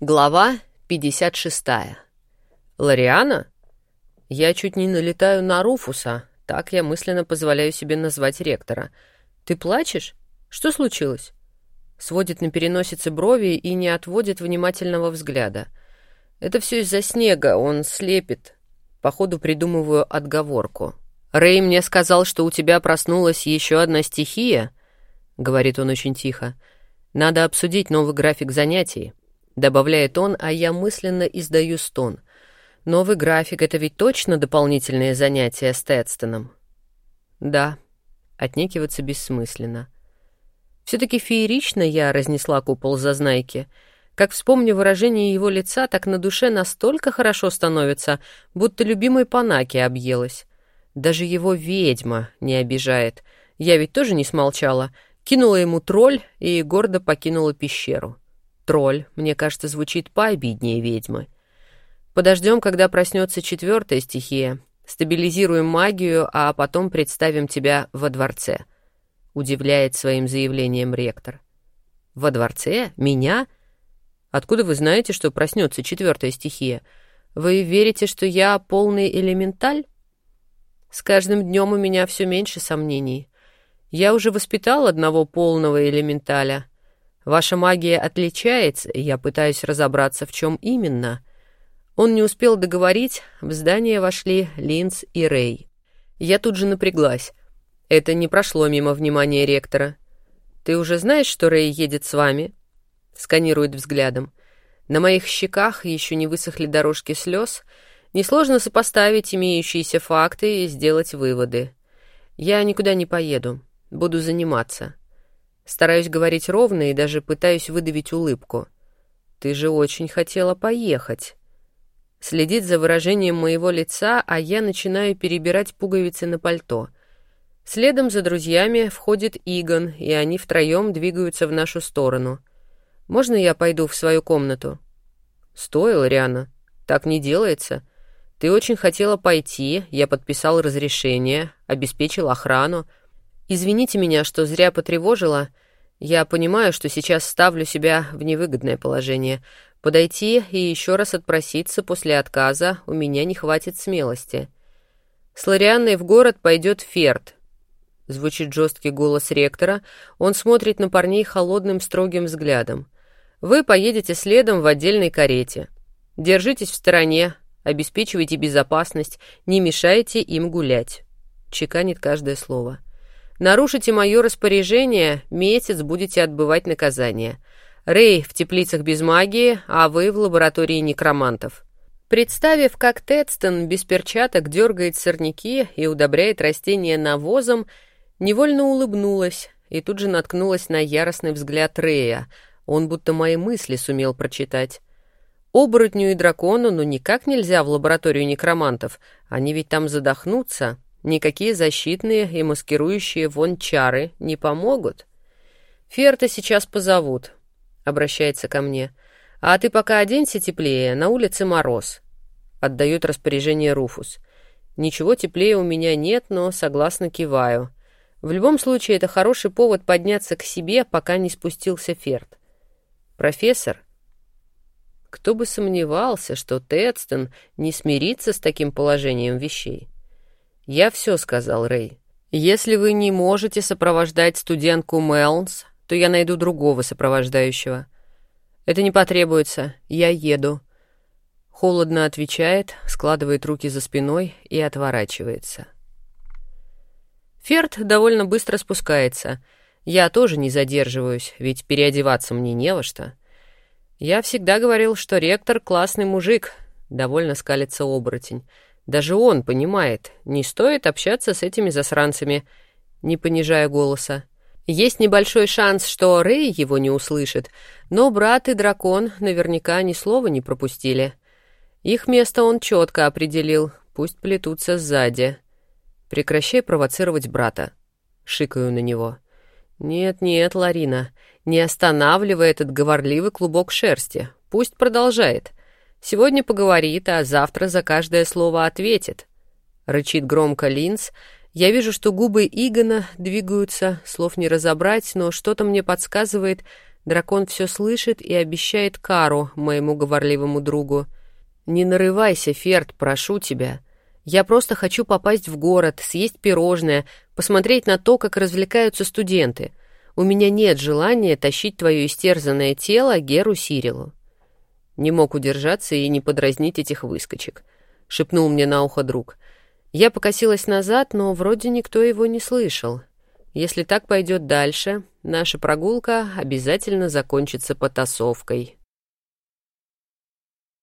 Глава 56. Лариана? Я чуть не налетаю на Руфуса, так я мысленно позволяю себе назвать ректора. Ты плачешь? Что случилось? Сводит на переносице брови и не отводит внимательного взгляда. Это все из-за снега, он слепит. Походу придумываю отговорку. Рэй мне сказал, что у тебя проснулась еще одна стихия, говорит он очень тихо. Надо обсудить новый график занятий добавляет он, а я мысленно издаю стон. Новый график — это ведь точно дополнительные занятия с Тедстоном? Да, отнекиваться бессмысленно. Все-таки феерично я разнесла купол зазнайки. Как вспомню выражение его лица, так на душе настолько хорошо становится, будто любимой панаки объелась. Даже его ведьма не обижает. Я ведь тоже не смолчала. Кинула ему тролль и гордо покинула пещеру. Тролль, мне кажется, звучит пообиднее ведьмы. Подождем, когда проснется четвертая стихия. Стабилизируем магию, а потом представим тебя во дворце. Удивляет своим заявлением ректор. Во дворце? Меня? Откуда вы знаете, что проснется четвертая стихия? Вы верите, что я полный элементаль? С каждым днем у меня все меньше сомнений. Я уже воспитал одного полного элементаля — Ваша магия отличается, и я пытаюсь разобраться, в чем именно. Он не успел договорить, в здание вошли Линц и Рэй. Я тут же напряглась. Это не прошло мимо внимания ректора. «Ты уже знаешь, что Рэй едет с вами?» Сканирует взглядом. На моих щеках еще не высохли дорожки слез. Несложно сопоставить имеющиеся факты и сделать выводы. Я никуда не поеду. Буду заниматься. Стараюсь говорить ровно и даже пытаюсь выдавить улыбку. «Ты же очень хотела поехать». Следит за выражением моего лица, а я начинаю перебирать пуговицы на пальто. Следом за друзьями входит Игон, и они втроем двигаются в нашу сторону. «Можно я пойду в свою комнату?» «Стоило, Риана. Так не делается. Ты очень хотела пойти, я подписал разрешение, обеспечил охрану, Извините меня, что зря потревожила. Я понимаю, что сейчас ставлю себя в невыгодное положение. Подойти и еще раз отпроситься после отказа у меня не хватит смелости. С Лорианной в город пойдет Ферд. Звучит жесткий голос ректора. Он смотрит на парней холодным строгим взглядом. Вы поедете следом в отдельной карете. Держитесь в стороне, обеспечивайте безопасность, не мешайте им гулять. Чеканит каждое слово. Нарушите мое распоряжение, месяц будете отбывать наказание. Рэй в теплицах без магии, а вы в лаборатории некромантов». Представив, как Тедстон без перчаток дергает сорняки и удобряет растения навозом, невольно улыбнулась и тут же наткнулась на яростный взгляд Рэя. Он будто мои мысли сумел прочитать. Оборотню и дракону ну никак нельзя в лабораторию некромантов, они ведь там задохнутся. Никакие защитные и маскирующие вон чары не помогут. Ферта сейчас позовут, обращается ко мне. А ты пока оденься теплее, на улице мороз. Отдает распоряжение Руфус. Ничего теплее у меня нет, но согласно киваю. В любом случае, это хороший повод подняться к себе, пока не спустился Ферт. Профессор, кто бы сомневался, что Тедстон не смирится с таким положением вещей. «Я все сказал, Рэй. Если вы не можете сопровождать студентку Мелнс, то я найду другого сопровождающего. Это не потребуется, я еду». Холодно отвечает, складывает руки за спиной и отворачивается. Ферд довольно быстро спускается. Я тоже не задерживаюсь, ведь переодеваться мне не во что. Я всегда говорил, что ректор — классный мужик, — довольно скалится оборотень. Даже он понимает, не стоит общаться с этими засранцами, не понижая голоса. Есть небольшой шанс, что Рэй его не услышит, но брат и дракон наверняка ни слова не пропустили. Их место он четко определил, пусть плетутся сзади. Прекращай провоцировать брата. Шикаю на него. Нет-нет, Ларина, не останавливай этот говорливый клубок шерсти. Пусть продолжает. Сегодня поговорит, а завтра за каждое слово ответит. Рычит громко Линз. Я вижу, что губы Игона двигаются, слов не разобрать, но что-то мне подсказывает, Дракон все слышит и обещает кару моему говорливому другу. «Не нарывайся, Ферд, прошу тебя. Я просто хочу попасть в город, съесть пирожное, посмотреть на то, как развлекаются студенты. У меня нет желания тащить твое истерзанное тело Геру Сирилу». Не мог удержаться и не подразнить этих выскочек. Шепнул мне на ухо друг. Я покосилась назад, но вроде никто его не слышал. Если так пойдет дальше, наша прогулка обязательно закончится потасовкой.